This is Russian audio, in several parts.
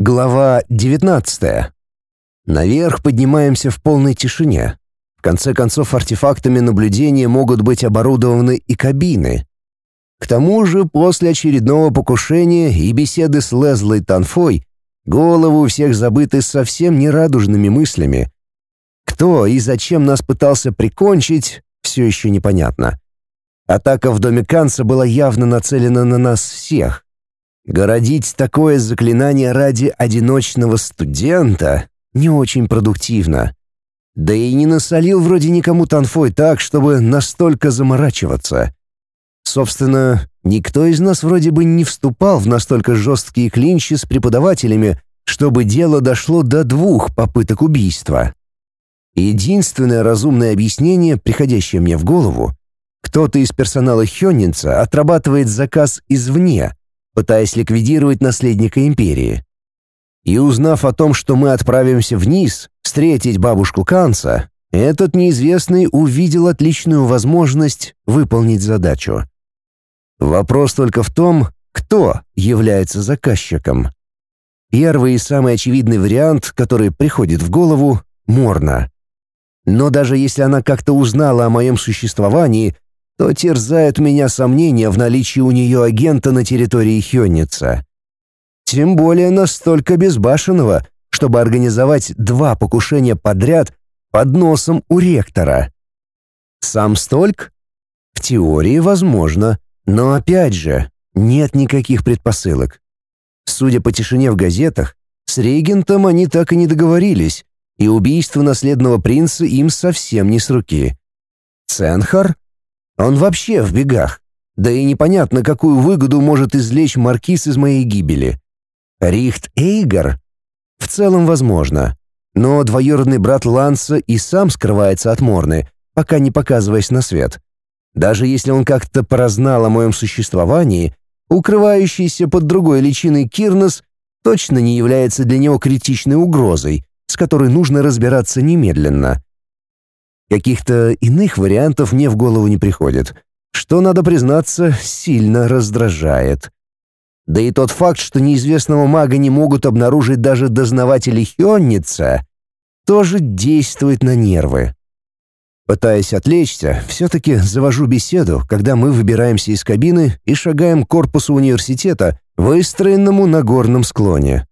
Глава 19. Наверх поднимаемся в полной тишине. В конце концов, артефактами наблюдения могут быть оборудованы и кабины. К тому же, после очередного покушения и беседы с Лезлой Танфой, головы у всех забыты совсем нерадужными мыслями. Кто и зачем нас пытался прикончить, все еще непонятно. Атака в доме Канца была явно нацелена на нас всех. Городить такое заклинание ради одиночного студента не очень продуктивно. Да и не насолил вроде никому Танфой так, чтобы настолько заморачиваться. Собственно, никто из нас вроде бы не вступал в настолько жесткие клинчи с преподавателями, чтобы дело дошло до двух попыток убийства. Единственное разумное объяснение, приходящее мне в голову, кто-то из персонала Хённинца отрабатывает заказ извне, пытаясь ликвидировать наследника империи. И узнав о том, что мы отправимся вниз, встретить бабушку Канца, этот неизвестный увидел отличную возможность выполнить задачу. Вопрос только в том, кто является заказчиком. Первый и самый очевидный вариант, который приходит в голову — Морна. Но даже если она как-то узнала о моем существовании — то терзают меня сомнения в наличии у нее агента на территории Хённица. Тем более настолько безбашенного, чтобы организовать два покушения подряд под носом у ректора. Сам Стольк? В теории возможно, но опять же, нет никаких предпосылок. Судя по тишине в газетах, с регентом они так и не договорились, и убийство наследного принца им совсем не с руки. Ценхар? Он вообще в бегах. Да и непонятно, какую выгоду может извлечь маркиз из моей гибели. Рихт Эйгар? В целом возможно. Но двоюродный брат Ланса и сам скрывается от Морны, пока не показываясь на свет. Даже если он как-то прознал о моем существовании, укрывающийся под другой личиной Кирнос точно не является для него критичной угрозой, с которой нужно разбираться немедленно. Каких-то иных вариантов мне в голову не приходит, что, надо признаться, сильно раздражает. Да и тот факт, что неизвестного мага не могут обнаружить даже дознаватели Хённица, тоже действует на нервы. Пытаясь отвлечься, все-таки завожу беседу, когда мы выбираемся из кабины и шагаем к корпусу университета, выстроенному на горном склоне.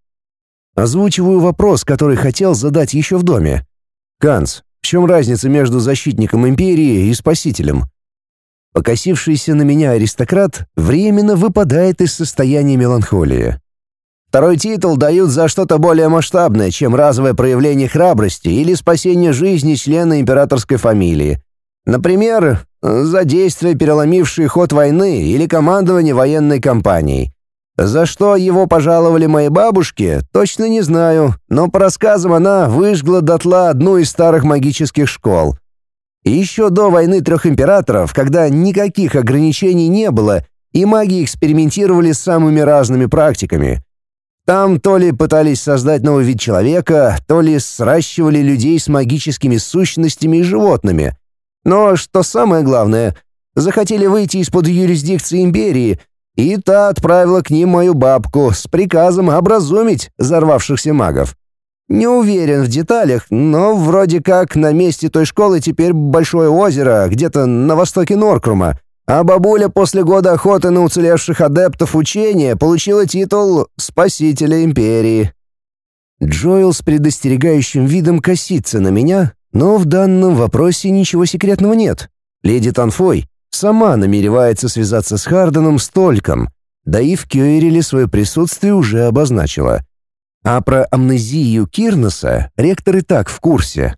Озвучиваю вопрос, который хотел задать еще в доме. «Канц, в чем разница между защитником империи и спасителем? Покосившийся на меня аристократ временно выпадает из состояния меланхолии. Второй титул дают за что-то более масштабное, чем разовое проявление храбрости или спасение жизни члена императорской фамилии. Например, за действия, переломившие ход войны или командование военной кампанией. За что его пожаловали моей бабушке, точно не знаю, но по рассказам она выжгла дотла одну из старых магических школ. И еще до войны трех императоров, когда никаких ограничений не было, и маги экспериментировали с самыми разными практиками. Там то ли пытались создать новый вид человека, то ли сращивали людей с магическими сущностями и животными. Но, что самое главное, захотели выйти из-под юрисдикции империи — и та отправила к ним мою бабку с приказом образумить взорвавшихся магов. Не уверен в деталях, но вроде как на месте той школы теперь большое озеро, где-то на востоке Норкрума, а бабуля после года охоты на уцелевших адептов учения получила титул «Спасителя Империи». Джоэл с предостерегающим видом косится на меня, но в данном вопросе ничего секретного нет. Леди Танфой сама намеревается связаться с Харденом стольком, да и в Кёйреле свое присутствие уже обозначила. А про амнезию Кирнеса ректор и так в курсе.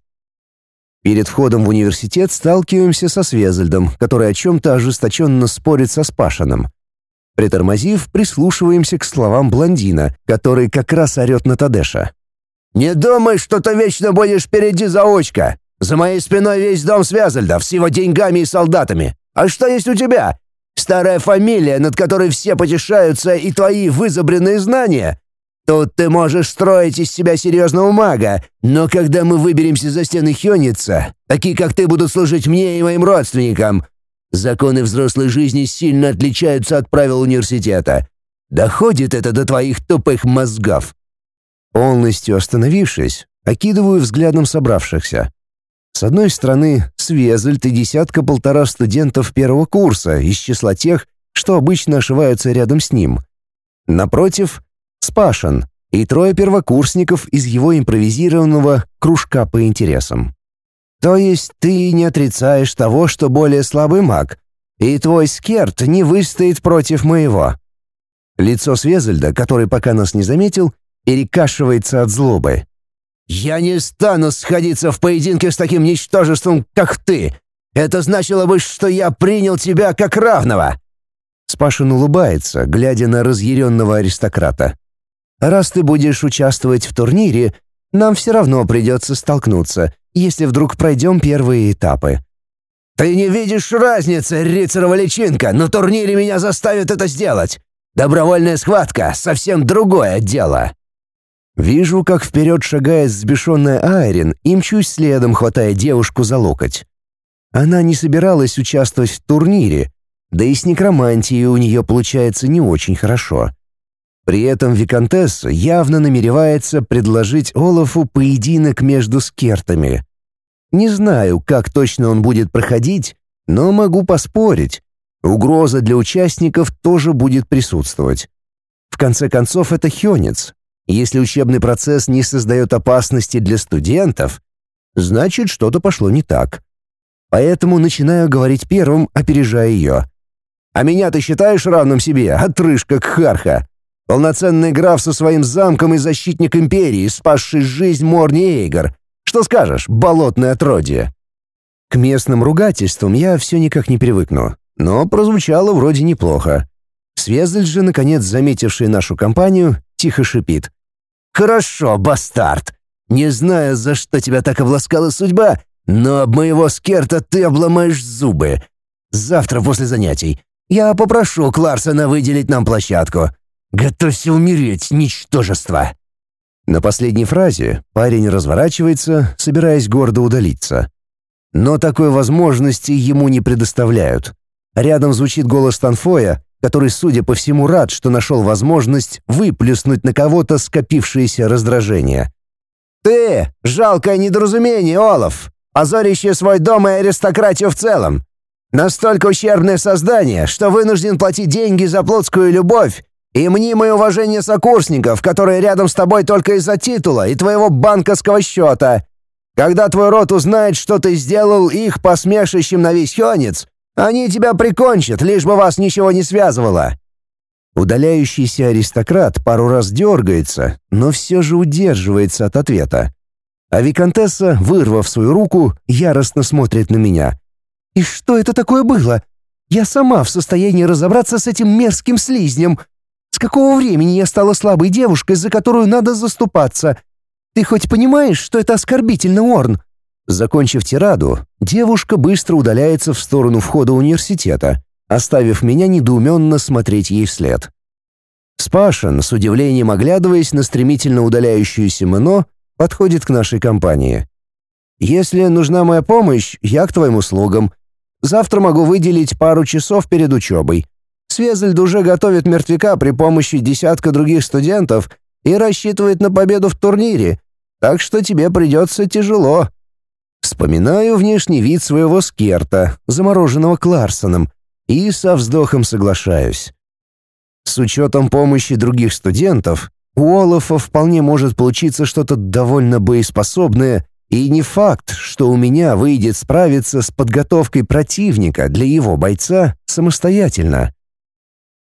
Перед входом в университет сталкиваемся со Свезельдом, который о чем-то ожесточенно спорит со Спашиным. Притормозив, прислушиваемся к словам блондина, который как раз орет на Тадеша. «Не думай, что ты вечно будешь впереди заочка! За моей спиной весь дом Связальдов с его деньгами и солдатами. А что есть у тебя? Старая фамилия, над которой все потешаются, и твои вызубренные знания? Тут ты можешь строить из себя серьезного мага, но когда мы выберемся за стены Хёница, такие как ты будут служить мне и моим родственникам. Законы взрослой жизни сильно отличаются от правил университета. Доходит это до твоих тупых мозгов?» Полностью остановившись, окидываю взглядом собравшихся. С одной стороны, Свезельд и десятка-полтора студентов первого курса из числа тех, что обычно ошиваются рядом с ним. Напротив — Спашин и трое первокурсников из его импровизированного кружка по интересам. То есть ты не отрицаешь того, что более слабый маг, и твой скерт не выстоит против моего. Лицо Свезельда, который пока нас не заметил, перекашивается от злобы. «Я не стану сходиться в поединке с таким ничтожеством, как ты. Это значило бы, что я принял тебя как равного». Спашин улыбается, глядя на разъяренного аристократа. «Раз ты будешь участвовать в турнире, нам все равно придется столкнуться, если вдруг пройдем первые этапы». «Ты не видишь разницы, Рицарова личинка! На турнире меня заставят это сделать! Добровольная схватка — совсем другое дело!» Вижу, как вперед шагает взбешенная Айрин и мчусь следом, хватая девушку за локоть. Она не собиралась участвовать в турнире, да и с некромантией у нее получается не очень хорошо. При этом Викантесса явно намеревается предложить Олафу поединок между скертами. Не знаю, как точно он будет проходить, но могу поспорить. Угроза для участников тоже будет присутствовать. В конце концов, это Хёнец. Если учебный процесс не создает опасности для студентов, значит, что-то пошло не так. Поэтому начинаю говорить первым, опережая ее. А меня ты считаешь равным себе, отрыжка Кхарха? Полноценный граф со своим замком и защитник империи, спасший жизнь Морни Эйгор. Что скажешь, болотное отродье?» К местным ругательствам я все никак не привыкну, но прозвучало вроде неплохо. Свезль же, наконец заметивший нашу компанию, тихо шипит. «Хорошо, бастард. Не знаю, за что тебя так обласкала судьба, но об моего скерта ты обломаешь зубы. Завтра после занятий я попрошу Кларсона выделить нам площадку. Готовься умереть, ничтожество!» На последней фразе парень разворачивается, собираясь гордо удалиться. Но такой возможности ему не предоставляют. Рядом звучит голос Танфоя, который, судя по всему, рад, что нашел возможность выплеснуть на кого-то скопившееся раздражение. «Ты! Жалкое недоразумение, Олаф! Позорящее свой дом и аристократию в целом! Настолько ущербное создание, что вынужден платить деньги за плотскую любовь и мнимое уважение сокурсников, которые рядом с тобой только из-за титула и твоего банковского счета. Когда твой род узнает, что ты сделал их посмешищем на весь Хёнец, они тебя прикончат, лишь бы вас ничего не связывало». Удаляющийся аристократ пару раз дергается, но все же удерживается от ответа. А виконтесса, вырвав свою руку, яростно смотрит на меня. И что это такое было? Я сама в состоянии разобраться с этим мерзким слизнем. С какого времени я стала слабой девушкой, за которую надо заступаться? Ты хоть понимаешь, что это оскорбительно, Орн?» Закончив тираду, девушка быстро удаляется в сторону входа университета, оставив меня недоуменно смотреть ей вслед. Спашин, с удивлением оглядываясь на стремительно удаляющуюся Мэно, подходит к нашей компании. «Если нужна моя помощь, я к твоим услугам. Завтра могу выделить пару часов перед учебой. Свезельд уже готовит мертвяка при помощи десятка других студентов и рассчитывает на победу в турнире, так что тебе придется тяжело. Вспоминаю внешний вид своего скерта, замороженного Кларсоном, и со вздохом соглашаюсь. С учетом помощи других студентов, у Олафа вполне может получиться что-то довольно боеспособное и не факт, что у меня выйдет справиться с подготовкой противника для его бойца самостоятельно.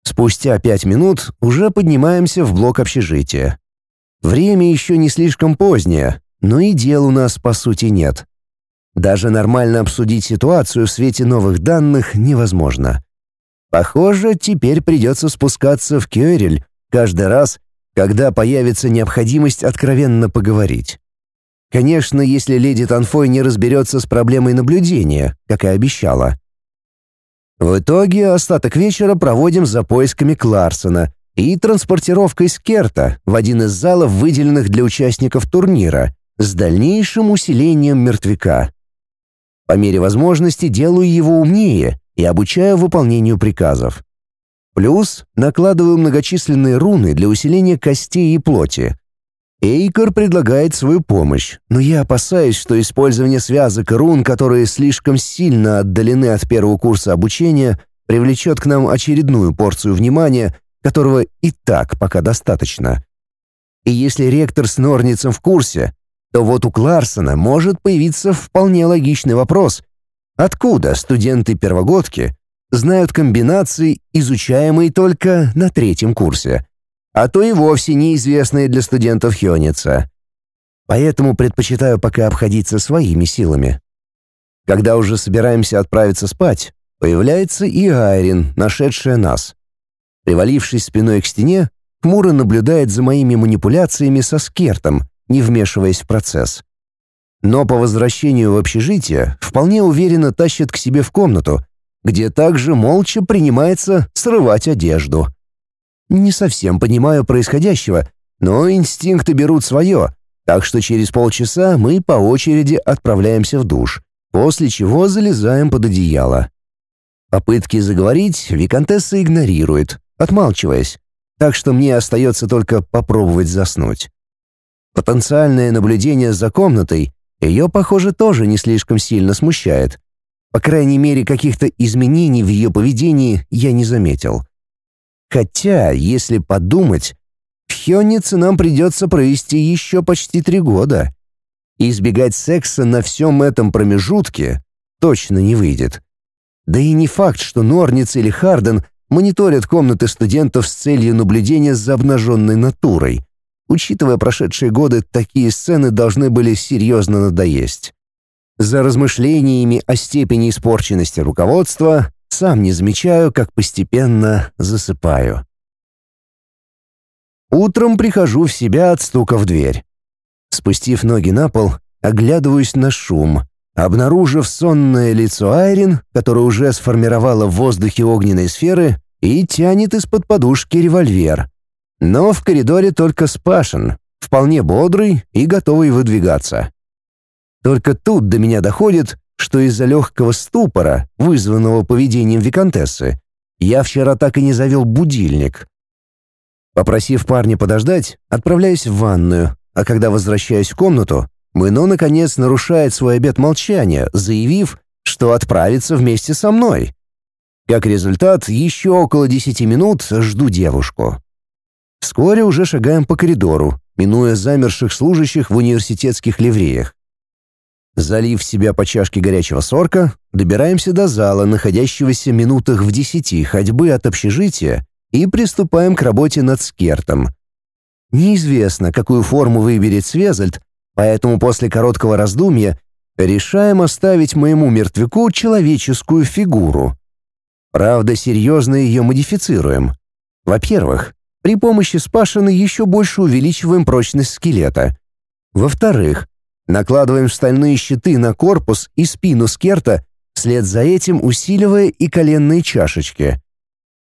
Спустя пять минут уже поднимаемся в блок общежития. Время еще не слишком позднее, но и дел у нас по сути нет. Даже нормально обсудить ситуацию в свете новых данных невозможно. Похоже, теперь придется спускаться в Кёрель каждый раз, когда появится необходимость откровенно поговорить. Конечно, если леди Танфой не разберется с проблемой наблюдения, как и обещала. В итоге остаток вечера проводим за поисками Кларсона и транспортировкой Скерта в один из залов, выделенных для участников турнира, с дальнейшим усилением мертвяка. По мере возможности делаю его умнее и обучаю выполнению приказов. Плюс накладываю многочисленные руны для усиления костей и плоти. Эйкор предлагает свою помощь, но я опасаюсь, что использование связок рун, которые слишком сильно отдалены от первого курса обучения, привлечет к нам очередную порцию внимания, которого и так пока достаточно. И если ректор с Норницем в курсе, то вот у Кларсона может появиться вполне логичный вопрос. Откуда студенты-первогодки знают комбинации, изучаемые только на третьем курсе? а то и вовсе неизвестные для студентов Хёница. Поэтому предпочитаю пока обходиться своими силами. Когда уже собираемся отправиться спать, появляется и Айрин, нашедшая нас. Привалившись спиной к стене, хмуро наблюдает за моими манипуляциями со скертом, не вмешиваясь в процесс. Но по возвращению в общежитие вполне уверенно тащит к себе в комнату, где также молча принимается срывать одежду. Не совсем понимаю происходящего, но инстинкты берут свое, так что через полчаса мы по очереди отправляемся в душ, после чего залезаем под одеяло. Попытки заговорить Викантесса игнорирует, отмалчиваясь, так что мне остается только попробовать заснуть. Потенциальное наблюдение за комнатой ее, похоже, тоже не слишком сильно смущает. По крайней мере, каких-то изменений в ее поведении я не заметил. Хотя, если подумать, в Хённице нам придется провести еще почти три года. Избегать секса на всем этом промежутке точно не выйдет. Да и не факт, что Норниц или Харден мониторят комнаты студентов с целью наблюдения за обнаженной натурой. Учитывая прошедшие годы, такие сцены должны были серьезно надоесть. За размышлениями о степени испорченности руководства сам не замечаю, как постепенно засыпаю. Утром прихожу в себя от стука в дверь. Спустив ноги на пол, оглядываюсь на шум, обнаружив сонное лицо Айрин, которое уже сформировало в воздухе огненные сферы и тянет из-под подушки револьвер. Но в коридоре только Спашин, вполне бодрый и готовый выдвигаться. Только тут до меня доходит, что из-за легкого ступора, вызванного поведением виконтессы, я вчера так и не завел будильник. Попросив парня подождать, отправляюсь в ванную, а когда возвращаюсь в комнату, Мэно наконец нарушает свой обет молчания, заявив, что отправится вместе со мной. Как результат, еще около десяти минут жду девушку. Вскоре уже шагаем по коридору, минуя замерших служащих в университетских ливреях. Залив себя по чашке горячего сорка, добираемся до зала, находящегося минутах в десяти ходьбы от общежития, и приступаем к работе над скертом. Неизвестно, какую форму выберет Свезальд, поэтому после короткого раздумья решаем оставить моему мертвяку человеческую фигуру. Правда, серьезно ее модифицируем. Во-первых, при помощи спашины еще больше увеличиваем прочность скелета. Во-вторых, Накладываем стальные щиты на корпус и спину скерта, вслед за этим усиливая и коленные чашечки.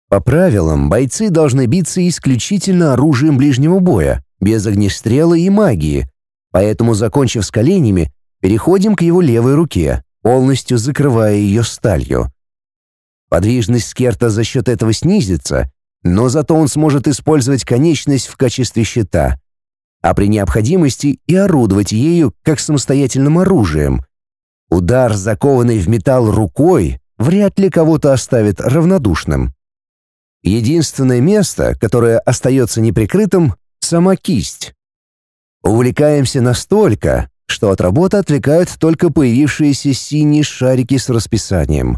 По правилам, бойцы должны биться исключительно оружием ближнего боя, без огнестрела и магии. Поэтому, закончив с коленями, переходим к его левой руке, полностью закрывая ее сталью. Подвижность скерта за счет этого снизится, но зато он сможет использовать конечность в качестве щита а при необходимости и орудовать ею как самостоятельным оружием. Удар, закованный в металл рукой, вряд ли кого-то оставит равнодушным. Единственное место, которое остается неприкрытым — сама кисть. Увлекаемся настолько, что от работы отвлекают только появившиеся синие шарики с расписанием.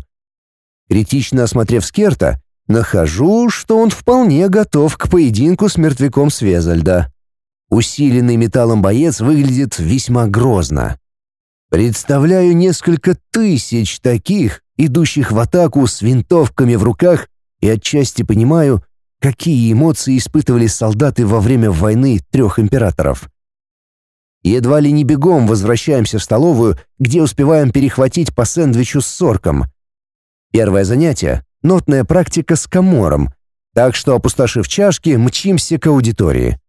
Критично осмотрев Скерта, нахожу, что он вполне готов к поединку с мертвяком Свезальда. Усиленный металлом боец выглядит весьма грозно. Представляю несколько тысяч таких, идущих в атаку с винтовками в руках, и отчасти понимаю, какие эмоции испытывали солдаты во время войны трех императоров. Едва ли не бегом возвращаемся в столовую, где успеваем перехватить по сэндвичу с сорком. Первое занятие — нотная практика с комором, так что, опустошив чашки, мчимся к аудитории.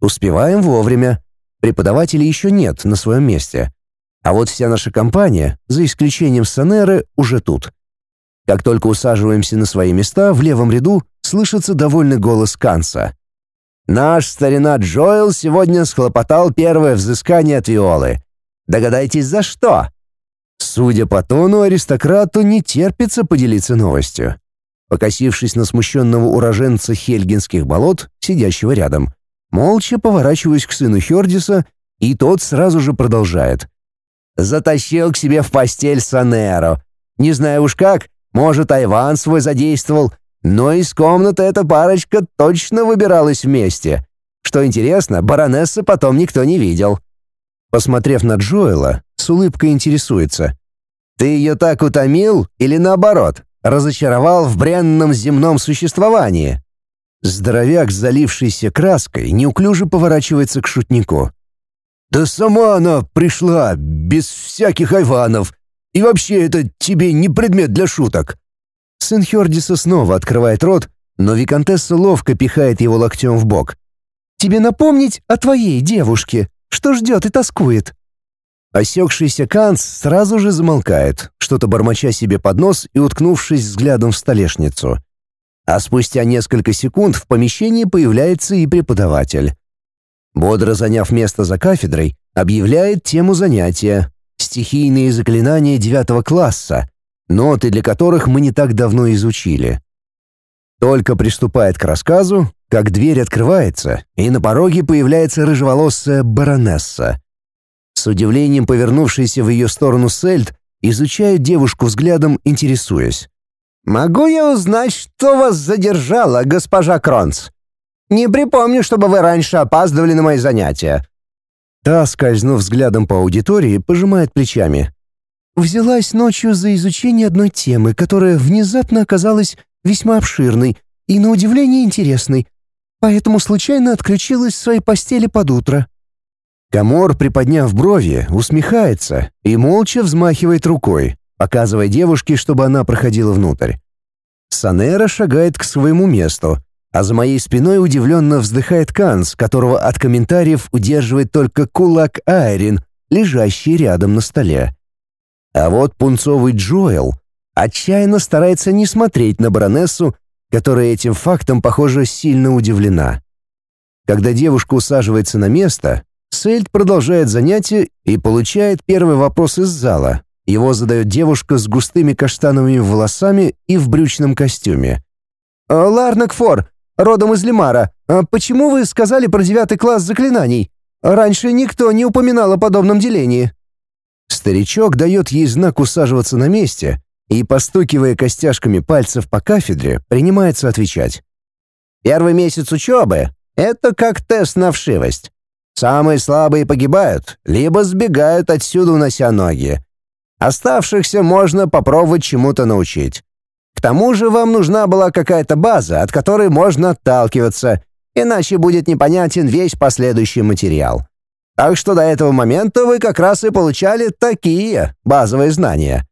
Успеваем вовремя. Преподавателей еще нет на своем месте. А вот вся наша компания, за исключением Санеры, уже тут. Как только усаживаемся на свои места, в левом ряду слышится довольный голос Канса. Наш старина Джоэл сегодня схлопотал первое взыскание от Виолы. Догадайтесь, за что? Судя по тону, аристократу не терпится поделиться новостью. Покосившись на смущенного уроженца Хельгинских болот, сидящего рядом, молча поворачиваюсь к сыну Хердиса, и тот сразу же продолжает. «Затащил к себе в постель Санеро. Не знаю уж как, может, Айван свой задействовал, но из комнаты эта парочка точно выбиралась вместе. Что интересно, баронессы потом никто не видел». Посмотрев на Джоэла, с улыбкой интересуется. «Ты ее так утомил или наоборот, разочаровал в бренном земном существовании?» Здоровяк, залившийся краской, неуклюже поворачивается к шутнику. «Да сама она пришла, без всяких айванов. И вообще это тебе не предмет для шуток». Сын Хердиса снова открывает рот, но Викантесса ловко пихает его локтем в бок. «Тебе напомнить о твоей девушке?» Что ждет и тоскует?» Осекшийся Канц сразу же замолкает, что-то бормоча себе под нос и уткнувшись взглядом в столешницу. А спустя несколько секунд в помещении появляется и преподаватель. Бодро заняв место за кафедрой, объявляет тему занятия «Стихийные заклинания девятого класса», ноты для которых мы не так давно изучили. Только приступает к рассказу, как дверь открывается, и на пороге появляется рыжеволосая баронесса. С удивлением повернувшийся в ее сторону Сельд изучает девушку взглядом, интересуясь. «Могу я узнать, что вас задержало, госпожа Кронц? Не припомню, чтобы вы раньше опаздывали на мои занятия». Та, скользнув взглядом по аудитории, пожимает плечами. «Взялась ночью за изучение одной темы, которая внезапно оказалась весьма обширной и, на удивление, интересной поэтому случайно отключилась в своей постели под утро». Камор, приподняв брови, усмехается и молча взмахивает рукой, показывая девушке, чтобы она проходила внутрь. Санера шагает к своему месту, а за моей спиной удивленно вздыхает Канс, которого от комментариев удерживает только кулак Айрин, лежащий рядом на столе. А вот пунцовый Джоэл отчаянно старается не смотреть на баронессу которая этим фактом, похоже, сильно удивлена. Когда девушка усаживается на место, Сельд продолжает занятие и получает первый вопрос из зала. Его задает девушка с густыми каштановыми волосами и в брючном костюме. «А, «Ларнак Фор, родом из Лимара, а почему вы сказали про девятый класс заклинаний? Раньше никто не упоминал о подобном делении». Старичок дает ей знак усаживаться на месте, и, постукивая костяшками пальцев по кафедре, принимается отвечать. «Первый месяц учебы — это как тест на вшивость. Самые слабые погибают, либо сбегают отсюда, унося ноги. Оставшихся можно попробовать чему-то научить. К тому же вам нужна была какая-то база, от которой можно отталкиваться, иначе будет непонятен весь последующий материал. Так что до этого момента вы как раз и получали такие базовые знания.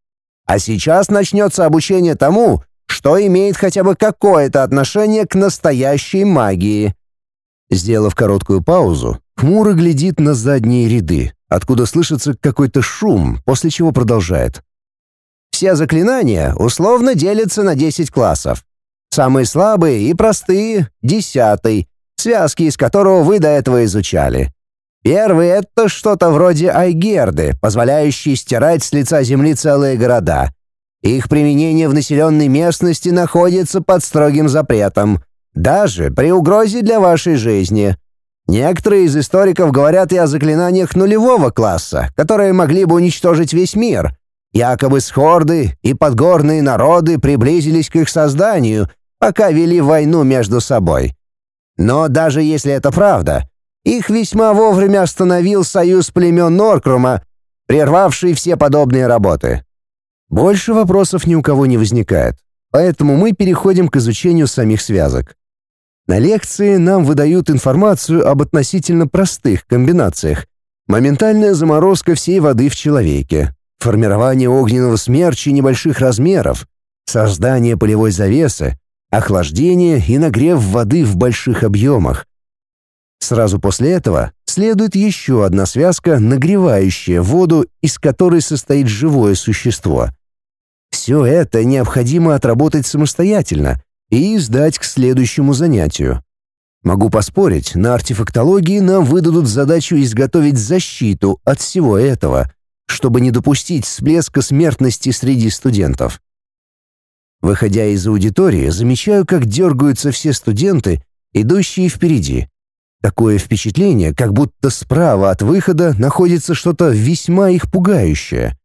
А сейчас начнется обучение тому, что имеет хотя бы какое-то отношение к настоящей магии. Сделав короткую паузу, хмуро глядит на задние ряды, откуда слышится какой-то шум, после чего продолжает. Все заклинания условно делятся на 10 классов. Самые слабые и простые — десятый, связки из которого вы до этого изучали. Первый — это что-то вроде айгерды, позволяющей стирать с лица земли целые города. Их применение в населенной местности находится под строгим запретом, даже при угрозе для вашей жизни. Некоторые из историков говорят и о заклинаниях нулевого класса, которые могли бы уничтожить весь мир. Якобы схорды и подгорные народы приблизились к их созданию, пока вели войну между собой. Но даже если это правда — их весьма вовремя остановил союз племен Норкрума, прервавший все подобные работы. Больше вопросов ни у кого не возникает, поэтому мы переходим к изучению самих связок. На лекции нам выдают информацию об относительно простых комбинациях. Моментальная заморозка всей воды в человеке, формирование огненного смерча небольших размеров, создание полевой завесы, охлаждение и нагрев воды в больших объемах, Сразу после этого следует еще одна связка, нагревающая воду, из которой состоит живое существо. Все это необходимо отработать самостоятельно и сдать к следующему занятию. Могу поспорить, на артефактологии нам выдадут задачу изготовить защиту от всего этого, чтобы не допустить всплеска смертности среди студентов. Выходя из аудитории, замечаю, как дергаются все студенты, идущие впереди. Такое впечатление, как будто справа от выхода находится что-то весьма их пугающее.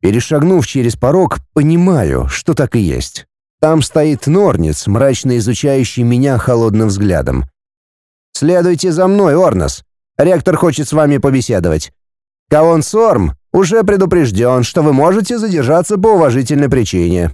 Перешагнув через порог, понимаю, что так и есть. Там стоит Норниц, мрачно изучающий меня холодным взглядом. «Следуйте за мной, Орнос. Ректор хочет с вами побеседовать. Каон Сорм уже предупрежден, что вы можете задержаться по уважительной причине.